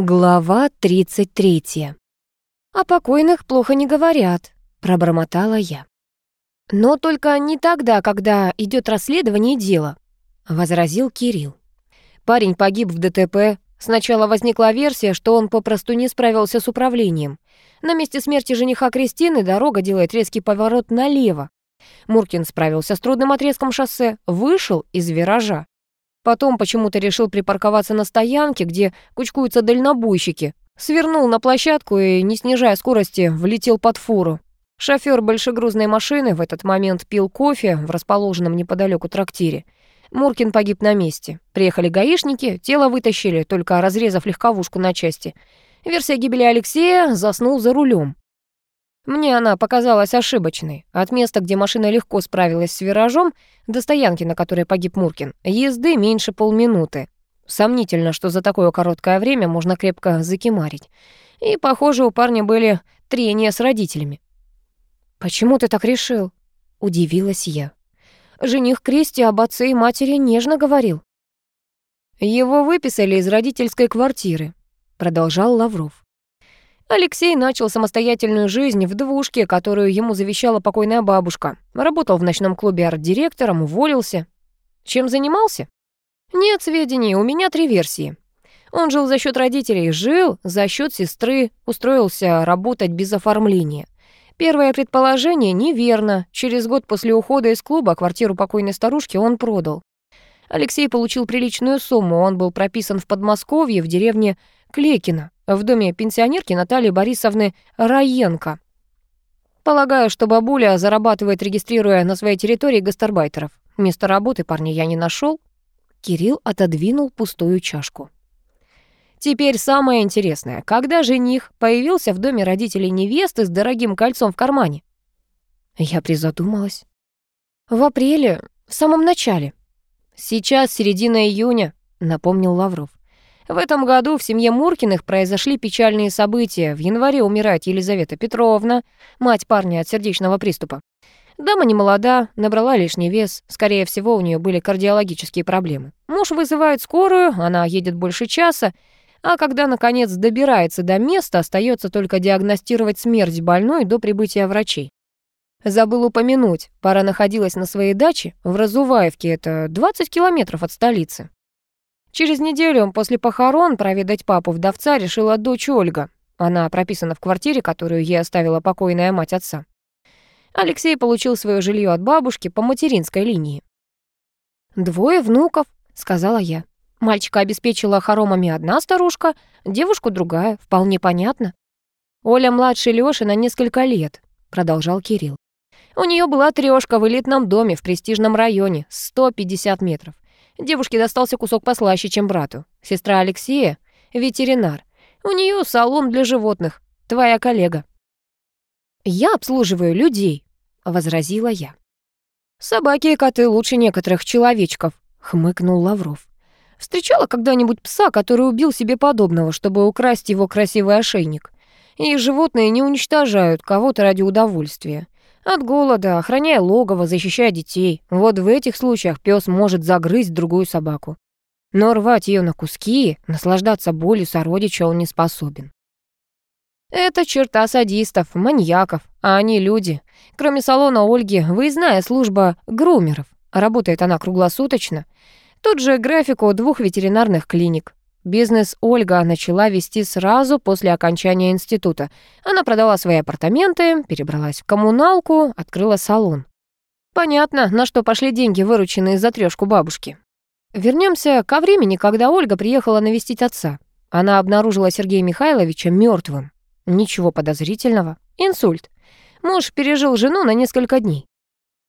Глава 33. «О покойных плохо не говорят», — пробормотала я. «Но только не тогда, когда идет расследование дела», — возразил Кирилл. Парень погиб в ДТП. Сначала возникла версия, что он попросту не справился с управлением. На месте смерти жениха Кристины дорога делает резкий поворот налево. Муркин справился с трудным отрезком шоссе, вышел из виража. Потом почему-то решил припарковаться на стоянке, где кучкуются дальнобойщики. Свернул на площадку и, не снижая скорости, влетел под фуру. Шофёр большегрузной машины в этот момент пил кофе в расположенном неподалеку трактире. Муркин погиб на месте. Приехали гаишники, тело вытащили, только разрезав легковушку на части. Версия гибели Алексея заснул за рулем. Мне она показалась ошибочной. От места, где машина легко справилась с виражом, до стоянки, на которой погиб Муркин, езды меньше полминуты. Сомнительно, что за такое короткое время можно крепко закимарить. И, похоже, у парня были трения с родителями. «Почему ты так решил?» — удивилась я. Жених Кристи об отце и матери нежно говорил. «Его выписали из родительской квартиры», — продолжал Лавров. Алексей начал самостоятельную жизнь в двушке, которую ему завещала покойная бабушка. Работал в ночном клубе арт-директором, уволился. Чем занимался? Нет сведений, у меня три версии. Он жил за счет родителей, жил за счет сестры, устроился работать без оформления. Первое предположение неверно. Через год после ухода из клуба квартиру покойной старушки он продал. Алексей получил приличную сумму, он был прописан в Подмосковье, в деревне Клекино в доме пенсионерки Натальи Борисовны Раенко. Полагаю, что бабуля зарабатывает, регистрируя на своей территории гастарбайтеров. Место работы парня я не нашел. Кирилл отодвинул пустую чашку. Теперь самое интересное. Когда жених появился в доме родителей невесты с дорогим кольцом в кармане? Я призадумалась. В апреле, в самом начале. Сейчас середина июня, напомнил Лавров. В этом году в семье Муркиных произошли печальные события. В январе умирает Елизавета Петровна, мать парня от сердечного приступа. Дама не молода, набрала лишний вес. Скорее всего, у нее были кардиологические проблемы. Муж вызывает скорую, она едет больше часа, а когда, наконец, добирается до места, остается только диагностировать смерть больной до прибытия врачей. Забыл упомянуть, пара находилась на своей даче в Разуваевке, это 20 километров от столицы. Через неделю после похорон проведать папу вдовца решила дочь Ольга. Она прописана в квартире, которую ей оставила покойная мать отца. Алексей получил свое жилье от бабушки по материнской линии. «Двое внуков», — сказала я. Мальчика обеспечила хоромами одна старушка, девушку другая, вполне понятно. «Оля младше Лёши на несколько лет», — продолжал Кирилл. «У нее была трёшка в элитном доме в престижном районе, 150 метров. Девушке достался кусок послаще, чем брату. Сестра Алексея — ветеринар. У нее салон для животных. Твоя коллега. «Я обслуживаю людей», — возразила я. «Собаки и коты лучше некоторых человечков», — хмыкнул Лавров. «Встречала когда-нибудь пса, который убил себе подобного, чтобы украсть его красивый ошейник? И животные не уничтожают кого-то ради удовольствия. От голода, охраняя логово, защищая детей. Вот в этих случаях пес может загрызть другую собаку. Но рвать ее на куски, наслаждаться болью сородича он не способен. Это черта садистов, маньяков, а они люди. Кроме салона Ольги, выездная служба грумеров. Работает она круглосуточно. Тот же график у двух ветеринарных клиник. Бизнес Ольга начала вести сразу после окончания института. Она продала свои апартаменты, перебралась в коммуналку, открыла салон. Понятно, на что пошли деньги, вырученные за трёшку бабушки. Вернемся ко времени, когда Ольга приехала навестить отца. Она обнаружила Сергея Михайловича мертвым. Ничего подозрительного. Инсульт. Муж пережил жену на несколько дней.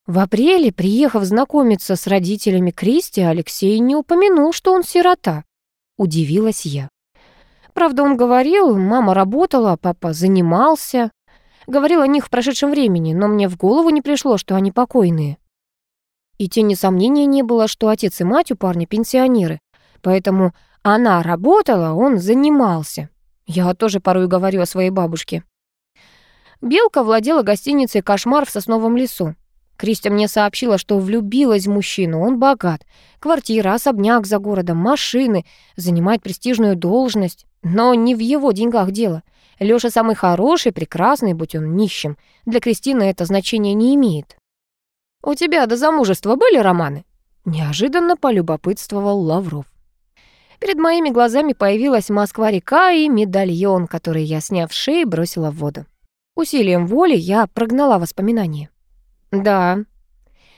В апреле, приехав знакомиться с родителями Кристи, Алексей не упомянул, что он сирота. Удивилась я. Правда, он говорил, мама работала, папа занимался. Говорил о них в прошедшем времени, но мне в голову не пришло, что они покойные. И тени сомнения не было, что отец и мать у парня пенсионеры. Поэтому она работала, он занимался. Я тоже порой говорю о своей бабушке. Белка владела гостиницей «Кошмар» в Сосновом лесу. Кристи мне сообщила, что влюбилась в мужчину, он богат. Квартира, особняк за городом, машины, занимает престижную должность. Но не в его деньгах дело. Лёша самый хороший, прекрасный, будь он нищим. Для Кристины это значение не имеет. «У тебя до замужества были романы?» Неожиданно полюбопытствовал Лавров. Перед моими глазами появилась Москва-река и медальон, который я, сняв шеи, бросила в воду. Усилием воли я прогнала воспоминания. «Да.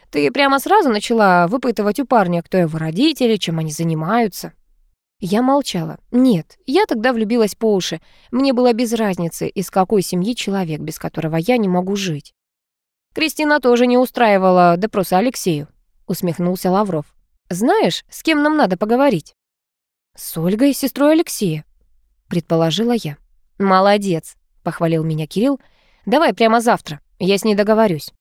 Ты прямо сразу начала выпытывать у парня, кто его родители, чем они занимаются?» Я молчала. Нет, я тогда влюбилась по уши. Мне было без разницы, из какой семьи человек, без которого я не могу жить. Кристина тоже не устраивала допроса Алексею, усмехнулся Лавров. Знаешь, с кем нам надо поговорить? С Ольгой, сестрой Алексея, предположила я. Молодец, похвалил меня Кирилл. Давай прямо завтра, я с ней договорюсь.